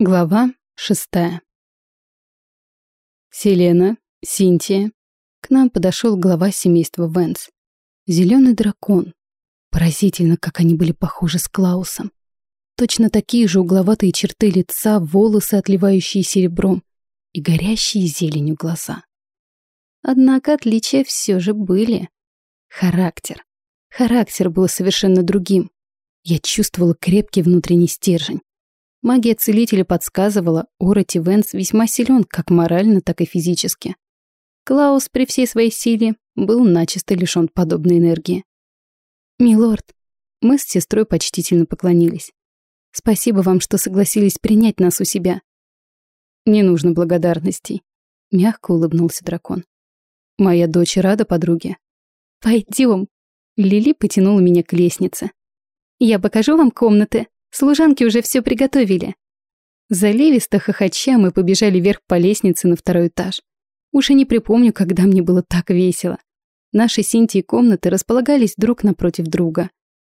Глава шестая. Селена, Синтия. К нам подошел глава семейства Венс. Зеленый дракон. Поразительно, как они были похожи с Клаусом. Точно такие же угловатые черты лица, волосы, отливающие серебром, и горящие зеленью глаза. Однако отличия все же были. Характер. Характер был совершенно другим. Я чувствовала крепкий внутренний стержень. Магия целителя подсказывала, Ороти Венс весьма силен как морально, так и физически. Клаус при всей своей силе был начисто лишён подобной энергии. «Милорд», мы с сестрой почтительно поклонились. «Спасибо вам, что согласились принять нас у себя». «Не нужно благодарностей», — мягко улыбнулся дракон. «Моя дочь рада подруге». «Пойдем». Лили потянула меня к лестнице. «Я покажу вам комнаты», Служанки уже все приготовили. Заливисто хохоча мы побежали вверх по лестнице на второй этаж. Уж и не припомню, когда мне было так весело. Наши Синтии комнаты располагались друг напротив друга.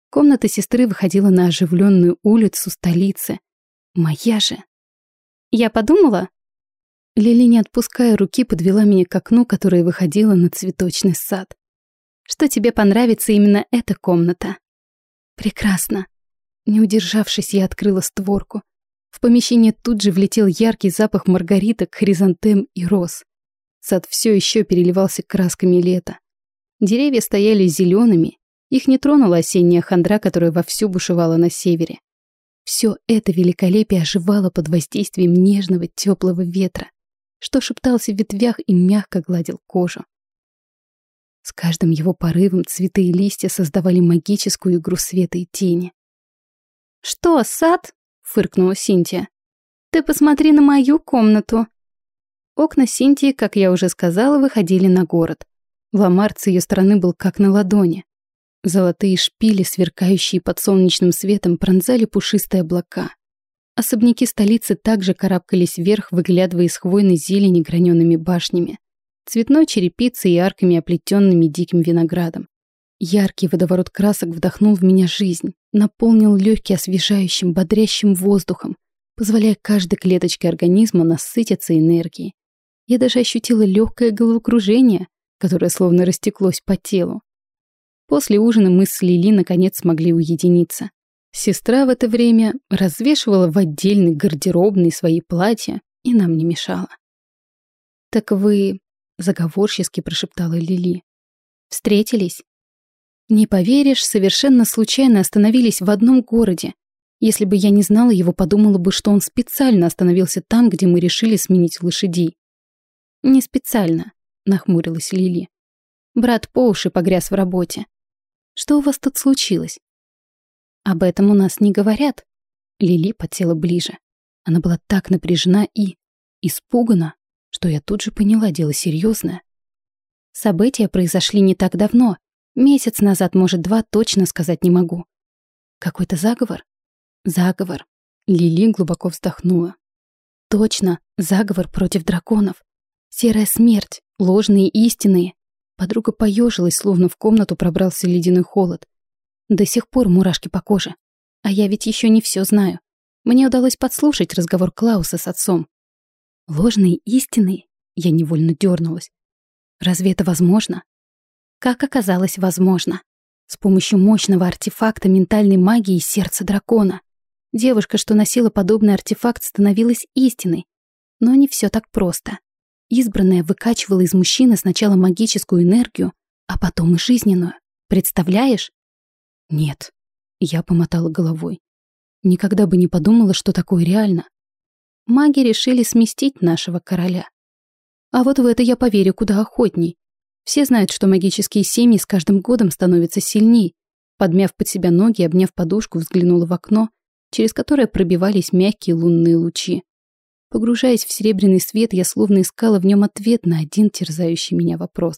Комната сестры выходила на оживленную улицу столицы. Моя же. Я подумала. Лили, не отпуская руки, подвела меня к окну, которое выходило на цветочный сад. Что тебе понравится именно эта комната? Прекрасно. Не удержавшись, я открыла створку. В помещение тут же влетел яркий запах маргариток, хризантем и роз. Сад все еще переливался красками лета. Деревья стояли зелеными, их не тронула осенняя хандра, которая вовсю бушевала на севере. Все это великолепие оживало под воздействием нежного теплого ветра, что шептался в ветвях и мягко гладил кожу. С каждым его порывом цветы и листья создавали магическую игру света и тени. «Что, сад?» — фыркнула Синтия. «Ты посмотри на мою комнату». Окна Синтии, как я уже сказала, выходили на город. Ламарт с ее стороны был как на ладони. Золотые шпили, сверкающие под солнечным светом, пронзали пушистые облака. Особняки столицы также карабкались вверх, выглядывая из хвойной зелени гранеными башнями, цветной черепицей и арками, оплетенными диким виноградом. Яркий водоворот красок вдохнул в меня жизнь, наполнил легкий освежающим, бодрящим воздухом, позволяя каждой клеточке организма насытиться энергией. Я даже ощутила легкое головокружение, которое словно растеклось по телу. После ужина мы с Лили наконец смогли уединиться. Сестра в это время развешивала в отдельный гардеробный свои платья и нам не мешала. «Так вы...» — заговорчески прошептала Лили. «Встретились?» Не поверишь, совершенно случайно остановились в одном городе. Если бы я не знала его, подумала бы, что он специально остановился там, где мы решили сменить лошадей. Не специально, нахмурилась Лили. Брат по уши погряз в работе. Что у вас тут случилось? Об этом у нас не говорят. Лили подсела ближе. Она была так напряжена и испугана, что я тут же поняла дело серьезное. События произошли не так давно, Месяц назад, может, два, точно сказать не могу. Какой-то заговор? Заговор. Лили глубоко вздохнула. Точно, заговор против драконов. Серая смерть, ложные истинные. Подруга поежилась, словно в комнату пробрался ледяной холод. До сих пор мурашки по коже. А я ведь еще не все знаю. Мне удалось подслушать разговор Клауса с отцом. Ложные истины? Я невольно дернулась. Разве это возможно? Как оказалось возможно. С помощью мощного артефакта ментальной магии сердца дракона. Девушка, что носила подобный артефакт, становилась истиной. Но не все так просто. Избранная выкачивала из мужчины сначала магическую энергию, а потом и жизненную. Представляешь? Нет. Я помотала головой. Никогда бы не подумала, что такое реально. Маги решили сместить нашего короля. А вот в это я поверю куда охотней. Все знают, что магические семьи с каждым годом становятся сильней. Подмяв под себя ноги, обняв подушку, взглянула в окно, через которое пробивались мягкие лунные лучи. Погружаясь в серебряный свет, я словно искала в нем ответ на один терзающий меня вопрос.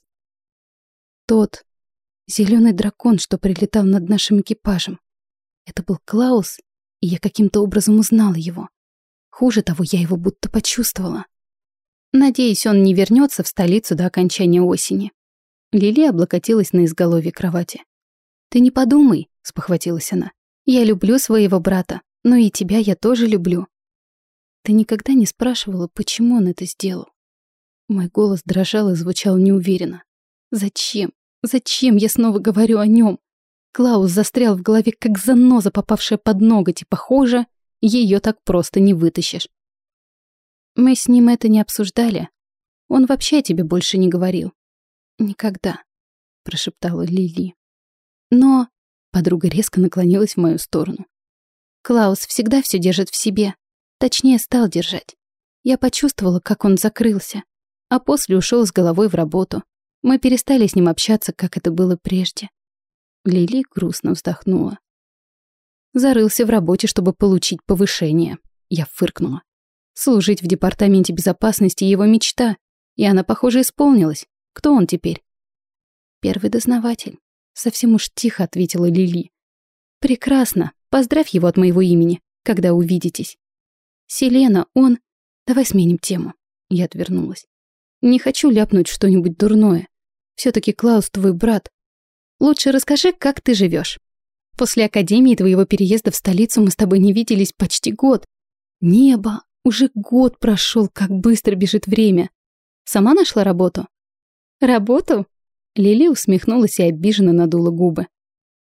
Тот зеленый дракон, что прилетал над нашим экипажем. Это был Клаус, и я каким-то образом узнала его. Хуже того, я его будто почувствовала. Надеюсь, он не вернется в столицу до окончания осени. Лили облокотилась на изголовье кровати. «Ты не подумай», — спохватилась она. «Я люблю своего брата, но и тебя я тоже люблю». Ты никогда не спрашивала, почему он это сделал? Мой голос дрожал и звучал неуверенно. Зачем? Зачем я снова говорю о нем? Клаус застрял в голове, как заноза, попавшая под ноготь, и, похоже, ее так просто не вытащишь. Мы с ним это не обсуждали. Он вообще о тебе больше не говорил. Никогда, прошептала Лили. Но подруга резко наклонилась в мою сторону. Клаус всегда все держит в себе. Точнее, стал держать. Я почувствовала, как он закрылся, а после ушел с головой в работу. Мы перестали с ним общаться, как это было прежде. Лили грустно вздохнула. Зарылся в работе, чтобы получить повышение. Я фыркнула. Служить в департаменте безопасности его мечта, и она, похоже, исполнилась. Кто он теперь? Первый дознаватель. Совсем уж тихо ответила Лили. Прекрасно. Поздравь его от моего имени, когда увидитесь. Селена, он... Давай сменим тему. Я отвернулась. Не хочу ляпнуть что-нибудь дурное. все таки Клаус твой брат, Лучше расскажи, как ты живешь. После академии твоего переезда в столицу мы с тобой не виделись почти год. Небо, уже год прошел, как быстро бежит время. Сама нашла работу? Работу? Лили усмехнулась и обиженно надула губы.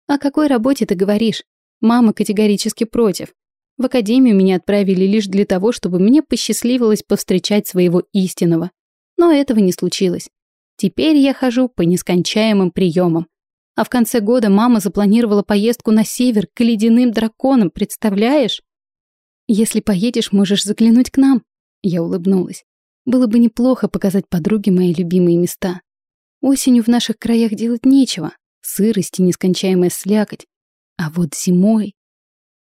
О какой работе ты говоришь? Мама категорически против. В академию меня отправили лишь для того, чтобы мне посчастливилось повстречать своего истинного. Но этого не случилось. Теперь я хожу по нескончаемым приемам. А в конце года мама запланировала поездку на север к ледяным драконам, представляешь? Если поедешь, можешь заглянуть к нам. Я улыбнулась. Было бы неплохо показать подруге мои любимые места. Осенью в наших краях делать нечего. Сырость и нескончаемая слякоть. А вот зимой...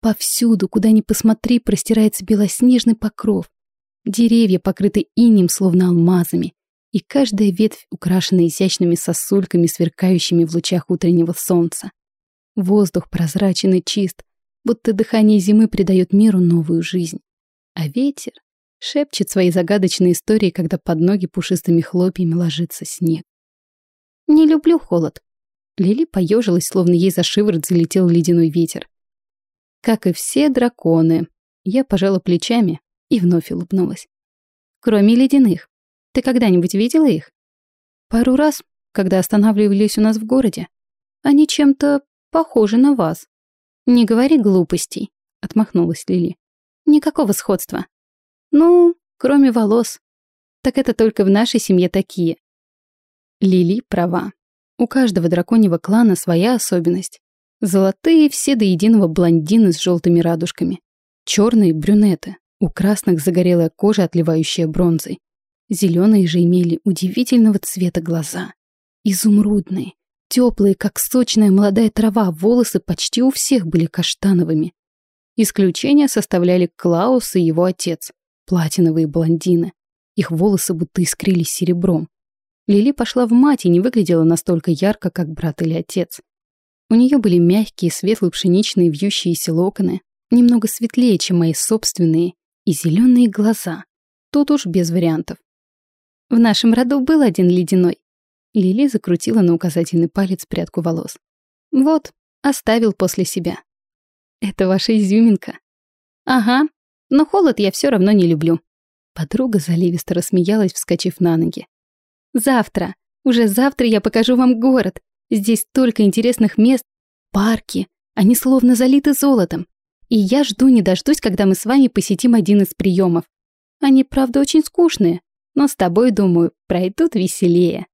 Повсюду, куда ни посмотри, простирается белоснежный покров. Деревья покрыты инем, словно алмазами и каждая ветвь украшена изящными сосульками, сверкающими в лучах утреннего солнца. Воздух прозрачен и чист, будто дыхание зимы придает миру новую жизнь. А ветер шепчет свои загадочные истории, когда под ноги пушистыми хлопьями ложится снег. «Не люблю холод». Лили поежилась, словно ей за шиворот залетел ледяной ветер. Как и все драконы, я пожала плечами и вновь улыбнулась. Кроме ледяных. Ты когда-нибудь видела их? Пару раз, когда останавливались у нас в городе. Они чем-то похожи на вас. Не говори глупостей, отмахнулась Лили. Никакого сходства. Ну, кроме волос. Так это только в нашей семье такие. Лили права. У каждого драконьего клана своя особенность. Золотые все до единого блондины с желтыми радужками. Черные брюнеты. У красных загорелая кожа, отливающая бронзой. Зеленые же имели удивительного цвета глаза. Изумрудные, теплые, как сочная молодая трава, волосы почти у всех были каштановыми. Исключение составляли Клаус и его отец, платиновые блондины. Их волосы будто искрились серебром. Лили пошла в мать и не выглядела настолько ярко, как брат или отец. У нее были мягкие, светло-пшеничные вьющиеся локоны, немного светлее, чем мои собственные, и зеленые глаза. Тут уж без вариантов. В нашем роду был один ледяной. Лили закрутила на указательный палец прядку волос. Вот, оставил после себя. Это ваша изюминка. Ага, но холод я все равно не люблю. Подруга заливисто рассмеялась, вскочив на ноги. Завтра, уже завтра я покажу вам город. Здесь столько интересных мест, парки, они словно залиты золотом. И я жду не дождусь, когда мы с вами посетим один из приемов. Они, правда, очень скучные, но с тобой, думаю, пройдут веселее.